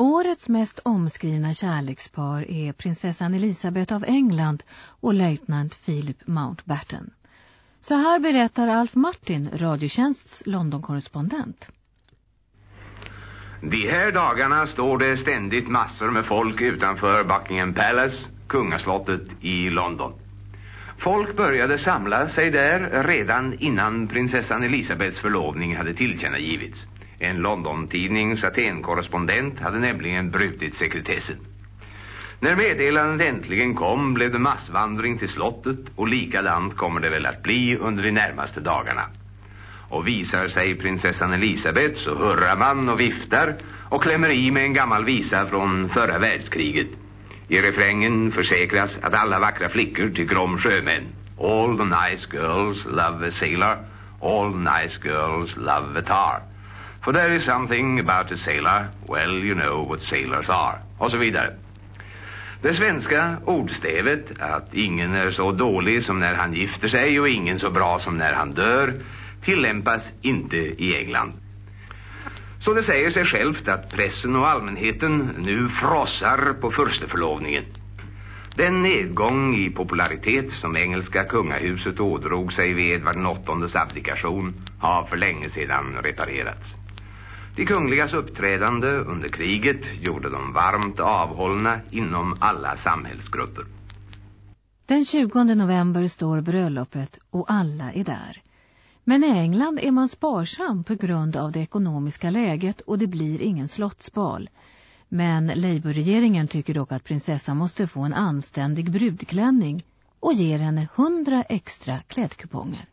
Årets mest omskrivna kärlekspar är prinsessan Elisabeth av England och löjtnant Philip Mountbatten. Så här berättar Alf Martin, Radiotjänsts Londonkorrespondent. De här dagarna står det ständigt massor med folk utanför Buckingham Palace, kungaslottet i London. Folk började samla sig där redan innan prinsessan Elisabeths förlovning hade tillkännagivits. En London-tidnings Aten-korrespondent hade nämligen brutit sekretessen. När meddelandet äntligen kom blev det massvandring till slottet och likadant kommer det väl att bli under de närmaste dagarna. Och visar sig prinsessan Elisabeth så hurrar man och viftar och klämmer i med en gammal visa från förra världskriget. I refrängen försäkras att alla vackra flickor tycker om sjömän. All the nice girls love a sailor, all the nice girls love a tar. For there is something about a sailor, well you know what sailors are. Och så vidare. Det svenska ordstävet att ingen är så dålig som när han gifter sig och ingen så bra som när han dör tillämpas inte i England. Så det säger sig självt att pressen och allmänheten nu frossar på försteförlovningen. Den nedgång i popularitet som engelska kungahuset ådrog sig vid Edvard VIIIs abdikation har för länge sedan reparerats. De kungligas uppträdande under kriget gjorde dem varmt avhållna inom alla samhällsgrupper. Den 20 november står bröllopet och alla är där. Men i England är man sparsam på grund av det ekonomiska läget och det blir ingen slottsbal. Men Labour-regeringen tycker dock att prinsessan måste få en anständig brudklänning och ger henne hundra extra klädkuponger.